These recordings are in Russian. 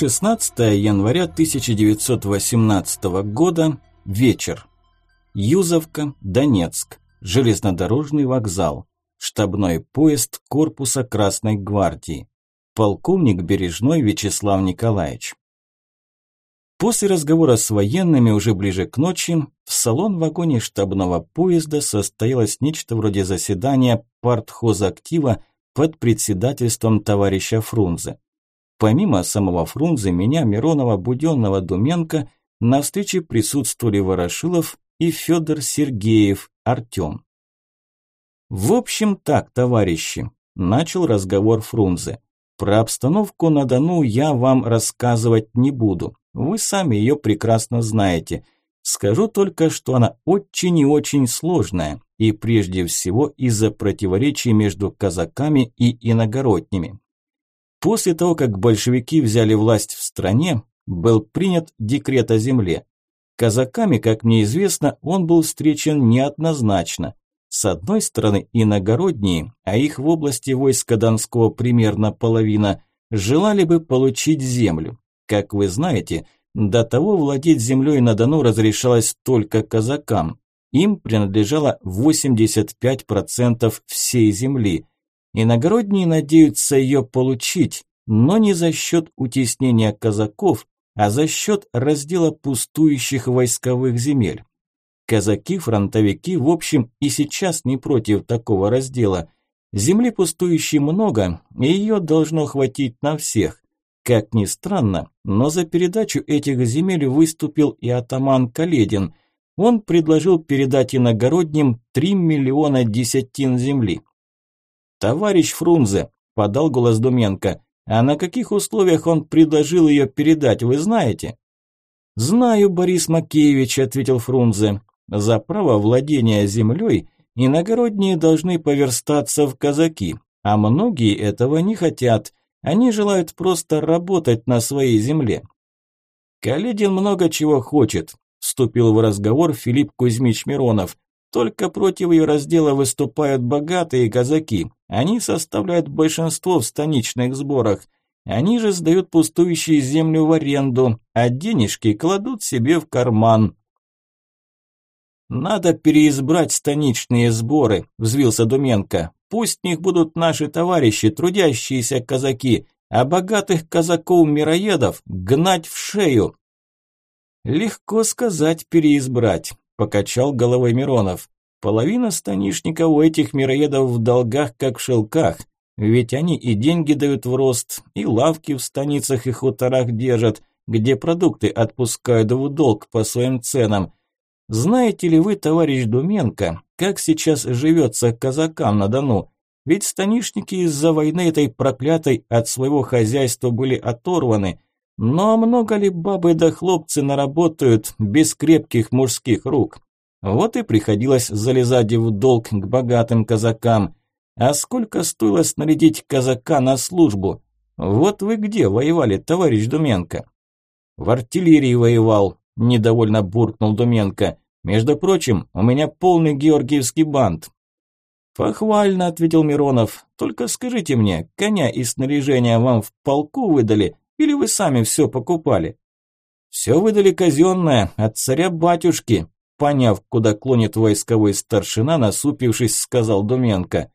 16 января 1918 года, вечер. Юзовка, Донецк, железнодорожный вокзал, штабной поезд корпуса Красной гвардии, полковник Бережной Вячеслав Николаевич. После разговора с военными уже ближе к ночи в салон-вагоне штабного поезда состоялось нечто вроде заседания партхозактива под председательством товарища Фрунзе. Помимо самого Фрунзе, меня, Миронова, Буденного, Думенко, на встрече присутствовали Ворошилов и Федор Сергеев, Артем. «В общем так, товарищи», – начал разговор Фрунзе. «Про обстановку на Дону я вам рассказывать не буду. Вы сами ее прекрасно знаете. Скажу только, что она очень и очень сложная, и прежде всего из-за противоречий между казаками и иногородними. После того, как большевики взяли власть в стране, был принят декрет о земле. Казаками, как мне известно, он был встречен неоднозначно. С одной стороны, иногородние, а их в области войска Донского примерно половина, желали бы получить землю. Как вы знаете, до того владеть землей на Дону разрешалось только казакам. Им принадлежало 85% всей земли. Иногородние надеются ее получить, но не за счет утеснения казаков, а за счет раздела пустующих войсковых земель. Казаки-фронтовики, в общем, и сейчас не против такого раздела. Земли пустующей много, и ее должно хватить на всех. Как ни странно, но за передачу этих земель выступил и атаман Каледин. Он предложил передать иногородним 3 миллиона десятин земли. «Товарищ Фрунзе», – подал голос Думенко, – «а на каких условиях он предложил ее передать, вы знаете?» «Знаю, Борис Макеевич», – ответил Фрунзе. «За право владения землей иногородние должны поверстаться в казаки, а многие этого не хотят. Они желают просто работать на своей земле». «Каледин много чего хочет», – вступил в разговор Филипп Кузьмич Миронов. Только против ее раздела выступают богатые казаки. Они составляют большинство в станичных сборах. Они же сдают пустующие землю в аренду, а денежки кладут себе в карман. «Надо переизбрать станичные сборы», – взвился Думенко. «Пусть в них будут наши товарищи, трудящиеся казаки, а богатых казаков-мироедов гнать в шею». «Легко сказать переизбрать покачал головой Миронов. Половина станишников у этих мироедов в долгах, как в шелках. Ведь они и деньги дают в рост, и лавки в станицах и хуторах держат, где продукты отпускают в долг по своим ценам. Знаете ли вы, товарищ Думенко, как сейчас живется казакам на Дону? Ведь станишники из-за войны этой проклятой от своего хозяйства были оторваны – но много ли бабы да хлопцы наработают без крепких мужских рук? Вот и приходилось залезать в долг к богатым казакам. А сколько стоило снарядить казака на службу? Вот вы где воевали, товарищ Думенко? В артиллерии воевал, недовольно буркнул Думенко. Между прочим, у меня полный георгиевский бант. Похвально, ответил Миронов. Только скажите мне, коня и снаряжение вам в полку выдали или вы сами все покупали? Все выдали казенное от царя-батюшки, поняв, куда клонит войсковой старшина, насупившись, сказал Думенко.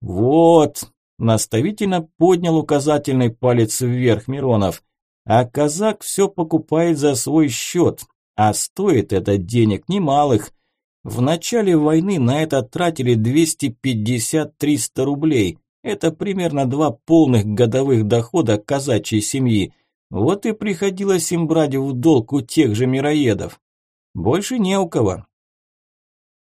Вот, наставительно поднял указательный палец вверх Миронов. А казак все покупает за свой счет, а стоит это денег немалых. В начале войны на это тратили 250-300 рублей, это примерно два полных годовых дохода казачьей семьи. Вот и приходилось им брать в долг у тех же мироедов. Больше не у кого.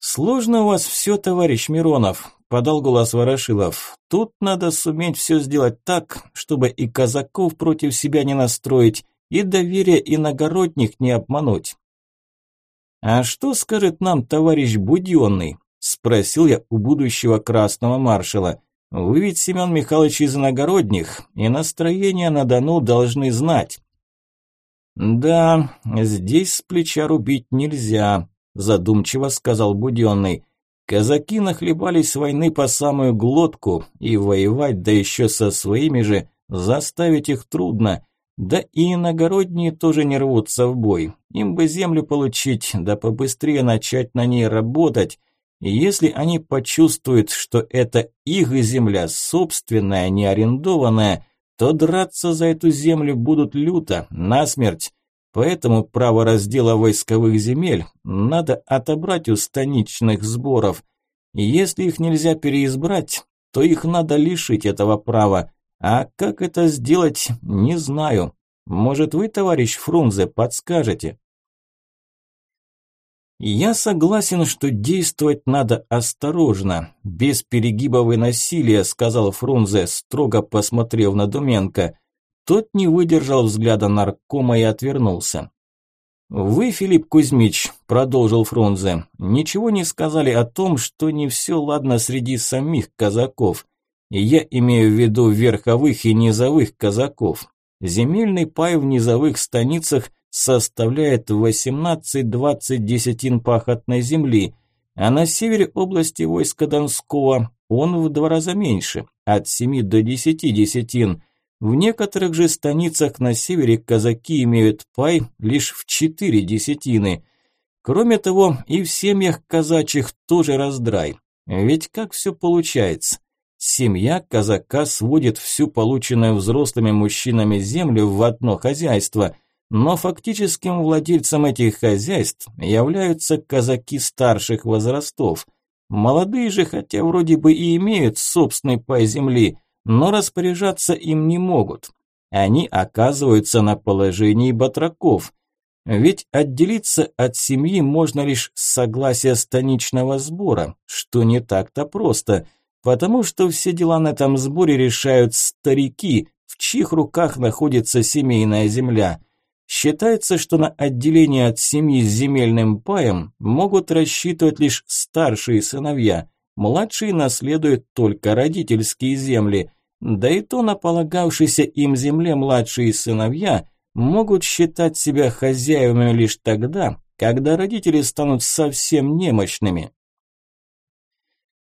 «Сложно у вас все, товарищ Миронов», – подал голос Ворошилов. «Тут надо суметь все сделать так, чтобы и казаков против себя не настроить, и доверие иногородних не обмануть». «А что скажет нам товарищ Буденный?» – спросил я у будущего красного маршала. Вы ведь, Семен Михайлович, из иногородних, и настроение на Дону должны знать. Да, здесь с плеча рубить нельзя, задумчиво сказал Буденный. Казаки нахлебались войны по самую глотку, и воевать, да еще со своими же, заставить их трудно. Да и иногородние тоже не рвутся в бой. Им бы землю получить, да побыстрее начать на ней работать. И если они почувствуют, что это их земля, собственная, не арендованная, то драться за эту землю будут люто, насмерть. Поэтому право раздела войсковых земель надо отобрать у станичных сборов. И если их нельзя переизбрать, то их надо лишить этого права. А как это сделать, не знаю. Может, вы, товарищ Фрунзе, подскажете? Я согласен, что действовать надо осторожно, без перегибов и насилия, сказал Фрунзе, строго посмотрев на Думенко. Тот не выдержал взгляда наркома и отвернулся. «Вы, Филипп Кузьмич», – продолжил Фрунзе, – «ничего не сказали о том, что не все ладно среди самих казаков. Я имею в виду верховых и низовых казаков. Земельный пай в низовых станицах составляет 18-20 десятин пахотной земли, а на севере области войска Донского он в два раза меньше, от 7 до 10 десятин. В некоторых же станицах на севере казаки имеют пай лишь в 4 десятины. Кроме того, и в семьях казачьих тоже раздрай. Ведь как все получается? Семья казака сводит всю полученную взрослыми мужчинами землю в одно хозяйство, но фактическим владельцем этих хозяйств являются казаки старших возрастов. Молодые же, хотя вроде бы и имеют собственный пай земли, но распоряжаться им не могут. Они оказываются на положении батраков. Ведь отделиться от семьи можно лишь с согласия станичного сбора, что не так-то просто – потому что все дела на этом сборе решают старики, в чьих руках находится семейная земля. Считается, что на отделение от семьи с земельным паем могут рассчитывать лишь старшие сыновья, младшие наследуют только родительские земли, да и то на полагавшейся им земле младшие сыновья могут считать себя хозяевами лишь тогда, когда родители станут совсем немощными.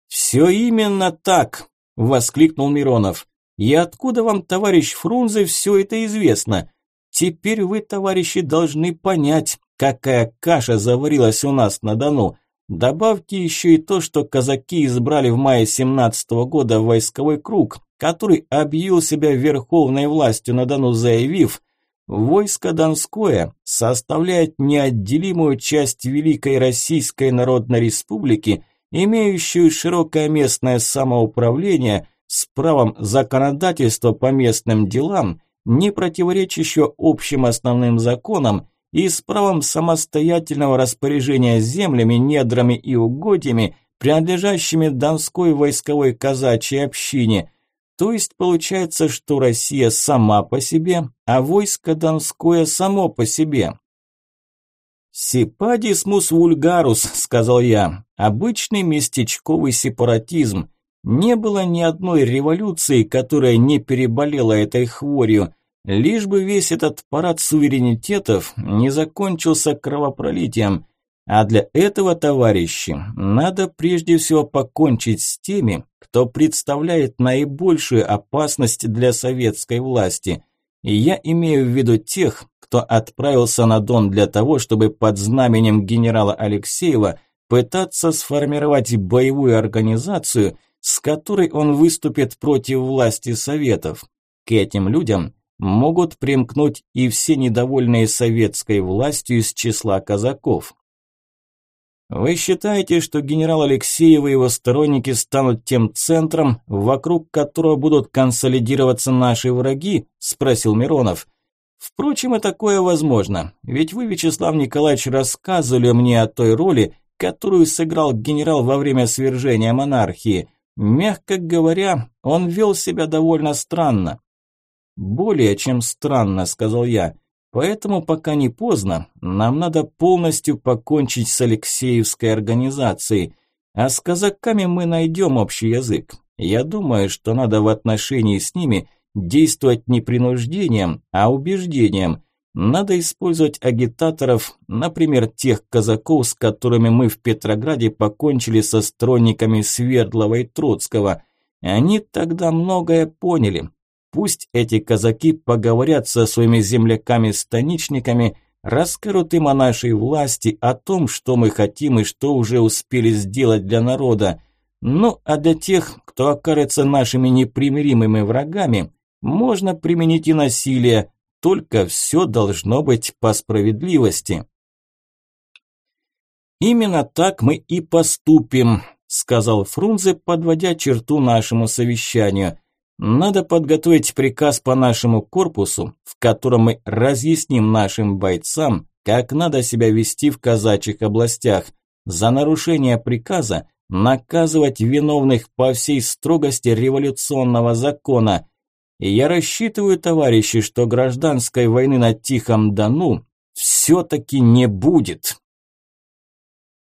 «Все именно так!» – воскликнул Миронов. «И откуда вам, товарищ Фрунзе, все это известно? Теперь вы, товарищи, должны понять, какая каша заварилась у нас на Дону. Добавьте еще и то, что казаки избрали в мае 17 -го года войсковой круг, который объявил себя верховной властью на Дону, заявив, войско Донское составляет неотделимую часть Великой Российской Народной Республики – имеющую широкое местное самоуправление с правом законодательства по местным делам, не противоречащего общим основным законам и с правом самостоятельного распоряжения землями, недрами и угодьями, принадлежащими Донской войсковой казачьей общине. То есть получается, что Россия сама по себе, а войско Донское само по себе. «Сипадисмус вульгарус», – сказал я, – «обычный местечковый сепаратизм. Не было ни одной революции, которая не переболела этой хворью, лишь бы весь этот парад суверенитетов не закончился кровопролитием. А для этого, товарищи, надо прежде всего покончить с теми, кто представляет наибольшую опасность для советской власти. И я имею в виду тех, кто отправился на Дон для того, чтобы под знаменем генерала Алексеева пытаться сформировать боевую организацию, с которой он выступит против власти Советов. К этим людям могут примкнуть и все недовольные советской властью из числа казаков. Вы считаете, что генерал Алексеев и его сторонники станут тем центром, вокруг которого будут консолидироваться наши враги? спросил Миронов. Впрочем, и такое возможно, ведь вы, Вячеслав Николаевич, рассказывали мне о той роли, которую сыграл генерал во время свержения монархии. Мягко говоря, он вел себя довольно странно. «Более чем странно», – сказал я. «Поэтому пока не поздно, нам надо полностью покончить с Алексеевской организацией, а с казаками мы найдем общий язык. Я думаю, что надо в отношении с ними – действовать не принуждением, а убеждением. Надо использовать агитаторов, например, тех казаков, с которыми мы в Петрограде покончили со сторонниками Свердлова и Троцкого. Они тогда многое поняли. Пусть эти казаки поговорят со своими земляками-станичниками, расскажут им о нашей власти, о том, что мы хотим и что уже успели сделать для народа. Ну, а для тех, кто окажется нашими непримиримыми врагами, можно применить и насилие, только все должно быть по справедливости. Именно так мы и поступим, сказал Фрунзе, подводя черту нашему совещанию. Надо подготовить приказ по нашему корпусу, в котором мы разъясним нашим бойцам, как надо себя вести в казачьих областях. За нарушение приказа наказывать виновных по всей строгости революционного закона. И я рассчитываю, товарищи, что гражданской войны на Тихом Дону все-таки не будет.